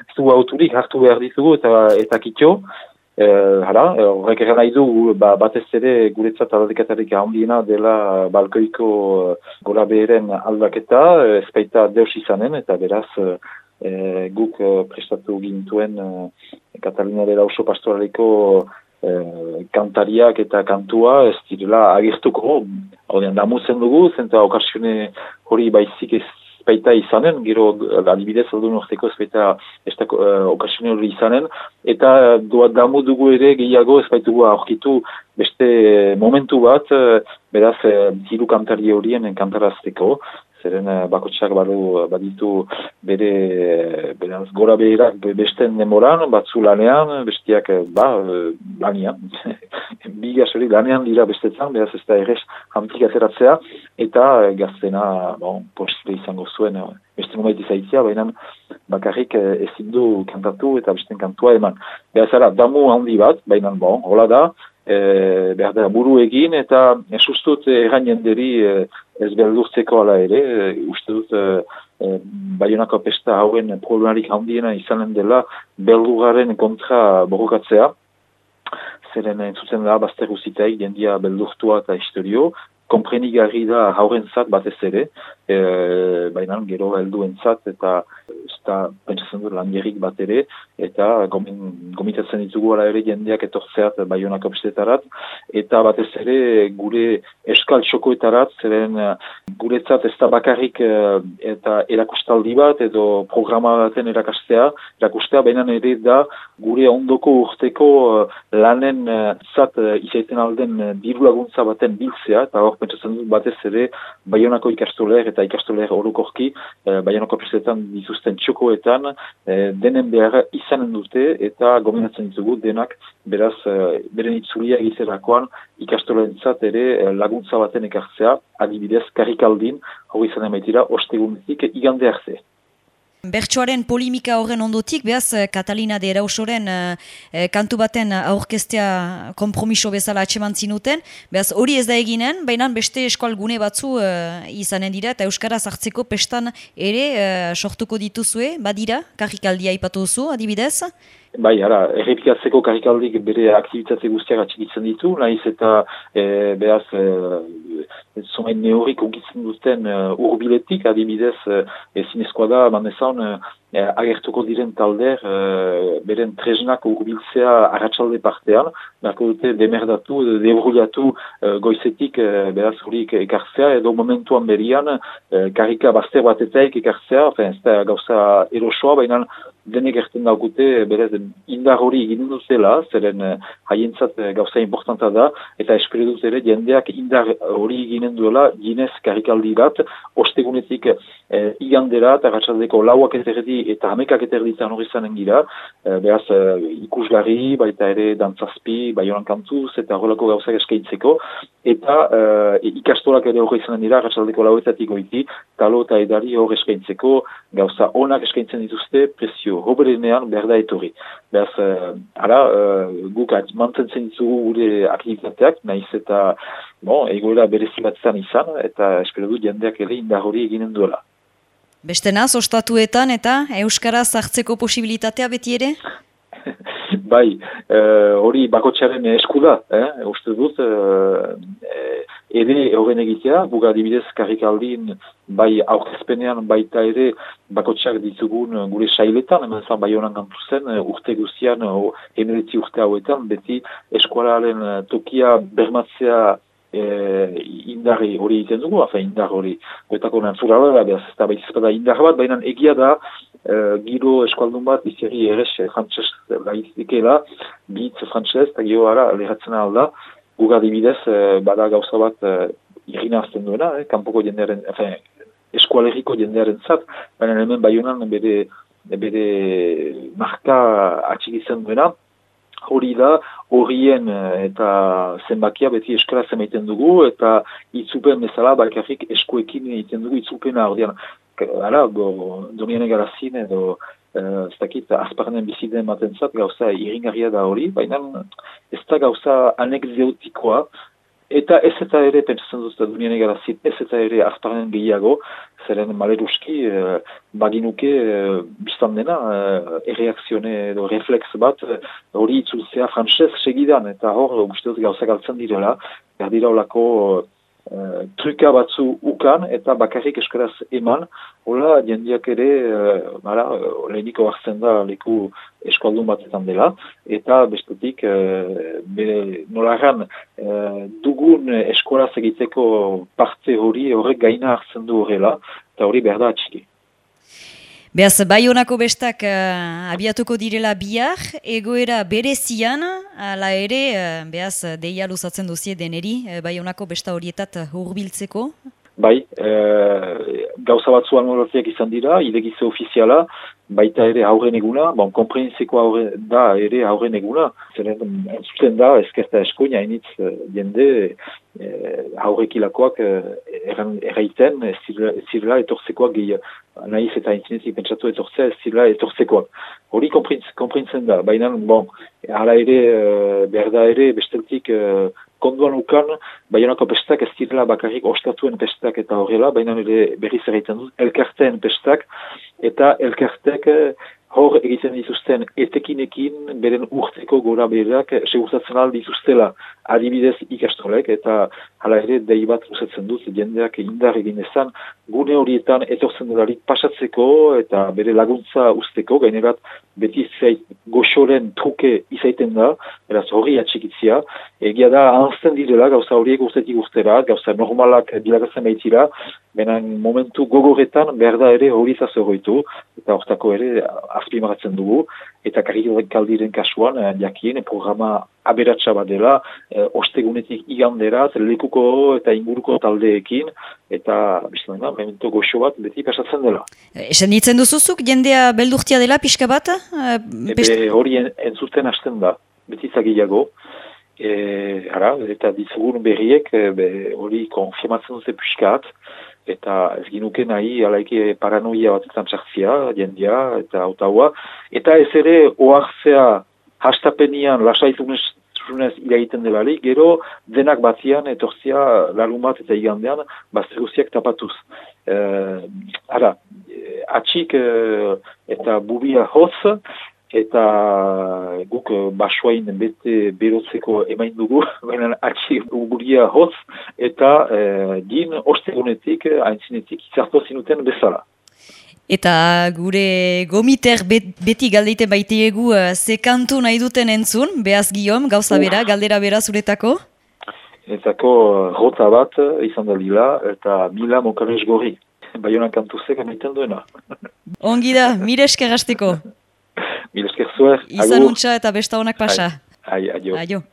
Ez du auturik hartu behar ditugu eta, eta kitxo. E, hala, horrek eran nahi du ba, batez ere guretzat aldeketarik handiena dela balkoiko gola beheren aldaketa, ez baita deus izanen eta beraz e, guk prestatu gintuen e, Katalina dela oso pastoraliko kantariak eta kantua ez direla agirtuko, hau damuzen dugu, zenta okasione hori baizik ez baita izanen, gero adibidez aldo norteko ez baita uh, hori izanen, eta doa damu dugu ere gehiago ez baitugu aurkitu beste momentu bat, beraz, uh, kantari horien kantarazteko, zeren uh, bakotxak badu baditu bere beraz gora behirak besten demoran, batzu lanean, bestiak ba, lanean, bigas hori lanean dira bestetan, beraz ez da errez hantik ateratzea, eta gaztena, bon, postre izango zuen, beste numait izaitzia, baina bakarrik ezin du kantatu eta besten kantua eman. Beraz, ara, damu handi bat, baina, bon, hola da, e, behar da buru egin eta esustut erran jenderi e, ez beldurtzeko ala ere, e, uste dut e, e, Bayonako pesta hauen problemarik handiena izanen dela beldugaren kontra borrokatzea, zeren entzutzen da bazter guzitaik jendia beldurtua eta historio, komprenigarri da hauren zat batez ere, e, baina gero helduen zat eta eta pentsatzen dut langerik bat ere, eta gomitatzen ditugu ala ere jendeak etortzeat baionako bestetarat, eta batez ere gure eskal txokoetarat, zeren guretzat ez da bakarrik eta erakustaldi bat, edo programa baten erakastea, erakustea baina ere da gure ondoko urteko lanen zat izaiten alden diru laguntza baten biltzea, eta hor pentsatzen dut batez ere baionako ikastoler eta ikastoler orokorki baionako bestetan dituzten txoko txokoetan e, denen behar izanen dute eta gominatzen ditugu denak beraz e, beren itzulia egizerakoan ikastolentzat ere e, laguntza baten ekartzea adibidez karikaldin hori izan emaitira ostegunetik igande arte. Bertsoaren polimika horren ondotik, behaz, eh, Katalina de Erausoren uh, kantu baten aurkestea kompromiso bezala atseman zinuten, behaz, hori ez da eginen, baina beste eskual gune batzu uh, izanen dira, eta Euskara zartzeko pestan ere uh, sortuko dituzue, badira, karrikaldia ipatu duzu, adibidez? Bai, ara, errepikatzeko karikaldik bere aktivitate guztiak atxikitzen ditu, nahiz eta e, behaz e, zomain neorik ungitzen duten uh, urbiletik, adibidez, uh, ezin da, manezan, uh, agertuko diren talder, uh, beren tresnak urbiltzea arratsalde partean, nako dute demerdatu, debruliatu uh, goizetik, uh, beraz horik ekartzea, edo momentuan berian, uh, karika bazter bateteik ekartzea, ez da gauza erosoa, baina denek erten daukute, berez, indar hori egin duzela, zeren uh, haientzat uh, gauza importanta da, eta espero dut ere, jendeak indar hori eginen duela, ginez karikaldi bat, ostegunetik uh, igandera, eta ratxaldeko lauak eterdi eta hamekak eterdi zan hori zanen gira, uh, beraz, uh, ikusgarri, baita ere dantzazpi, bai horan kantuz, eta horrelako gauzak eskaitzeko, eta uh, ikastolak ere hori zanen dira, ratxaldeko lauetatik goiti, talo eta edari hori eskaintzeko, gauza onak eskaintzen dituzte, presio hoberenean behar da etorri. Beraz, uh, ara, uh, guk mantentzen ditugu gure aktivitateak, nahiz eta, bon, egoera berezi bat izan, eta espero du jendeak ere indar hori eginen duela. Beste naz, ostatuetan eta Euskara zartzeko posibilitatea beti ere? bai, uh, hori bakotxaren eskuda, eh? uste dut, uh, ere horren egitea, buga adibidez karrikaldin bai aurkezpenean baita ere bakotxak ditugun gure sailetan, hemen zan bai honan zen, urte guztian, emeretzi urte hauetan, beti eskualaren tokia bermatzea e, indarri hori egiten dugu, afa indar hori, goetako nantzura da, behaz, eta baita indar bat, baina egia da, e, giro eskualdun bat, bizari ere, frantzes, baizikela, bitz frantzes, eta gero ara, leheratzen alda, guga dibidez, eh, bada gauza bat uh, irina azten duena, eh, kanpoko jendearen, efen, eskualeriko jendearen zat, baina hemen baiunan bere, bere marka atxigitzen duena, hori da, horien eh, eta zenbakia beti eskara zemaiten dugu, eta itzupen bezala, balkarrik eskuekin egiten dugu itzupena, hori ara, donien egarazin edo Uh, ez dakit, azparnen biziden maten zat, gauza iringarria da hori, baina ez da gauza anekzeotikoa, eta ez eta ere, pentsatzen dut, dunian egarazit, ez eta ere hartaren gehiago, zeren maleruski uh, baginuke uh, biztan dena uh, erreakzione edo reflex bat hori uh, itzultzea frantzez segidan, eta hor, uste dut gauzak altzen direla, berdira olako uh, truka batzu ukan eta bakarrik eskaraz eman, hola jendiak ere, uh, mara, leheniko hartzen da leku eskualdun batetan dela, eta bestetik uh, nolaran uh, dugun eskolaz egiteko parte hori horrek gaina hartzen du horrela, eta hori behar da atxiki. Beaz, bai honako bestak uh, abiatuko direla bihar, egoera berezian, ala ere, uh, beaz, deia luzatzen duzie deneri, uh, bai honako besta horietat hurbiltzeko? Bai, uh, gauza batzuan moratiak izan dira, idegize ofiziala, baita ere aurren eguna, bon, komprensiko aurre da ere aurren eguna, zeren entzuten da, ezkerta eskoina, hainitz jende, eh, aurrekilakoak erraiten, ez zirela etorzekoak gehiago nahiz eta intzinetik pentsatu etortzea ez zila etortzekoak. Hori komprintzen da, baina, bon, hala ere, uh, behar da ere, besteltik uh, konduan ukan, baionako pestak ez direla bakarrik ostatuen pestak eta horrela, baina ere berriz erraiten dut, elkarteen pestak, eta elkartek hor egiten dituzten etekinekin beren urteko gora berak segurtatzen aldi dituztela adibidez ikastolek eta hala ere dei bat usatzen dut jendeak indar egin ezan gune horietan etortzen delarik pasatzeko eta bere laguntza usteko gainerat beti zait goxoren truke izaiten da eraz hori atxikitzia egia da anzten direla gauza horiek urtetik urtera gauza normalak bilagazen baitira Benen momentu gogoretan behar da ere hori zazoroitu, eta hortako ere azpimaratzen dugu, eta karrikoren kaldiren kasuan, eh, jakien, programa aberatsa bat dela, eh, ostegunetik iganderat, lekuko eta inguruko taldeekin, eta bizten da, momentu goxo bat beti pasatzen dela. Esan ditzen duzuzuk, jendea beldurtia dela pixka bat? Ebe hori entzuten hasten da, beti zagiago, E, ara, eta ditzugun berriek hori konfirmatzen dute piskat, eta ez ginuke nahi alaike paranoia batetan txartzia, jendia eta autaua, eta ez ere oartzea hastapenian lasaitunez zunez iraiten delari, gero denak batzian etorzia lalumat eta igandean bazteruziak tapatuz. E, ara, atxik e, eta bubia hotz, eta guk eh, basoain bete berotzeko emain dugu, baina atxi guguria hotz, eta e, din ostegunetik, haintzinetik, izartu zinuten bezala. Eta gure gomiter beti galdeite baitiegu uh, ze kantu nahi duten entzun, behaz giom, gauza bera, galdera bera zuretako? Etako rota bat izan da lila, eta mila mokarez gori. Baionan kantu zek emaiten duena. Ongi da, mire eskerrasteko. Mil esker zuer. Izan untxa eta besta honak pasa. Ai, aio. Aio.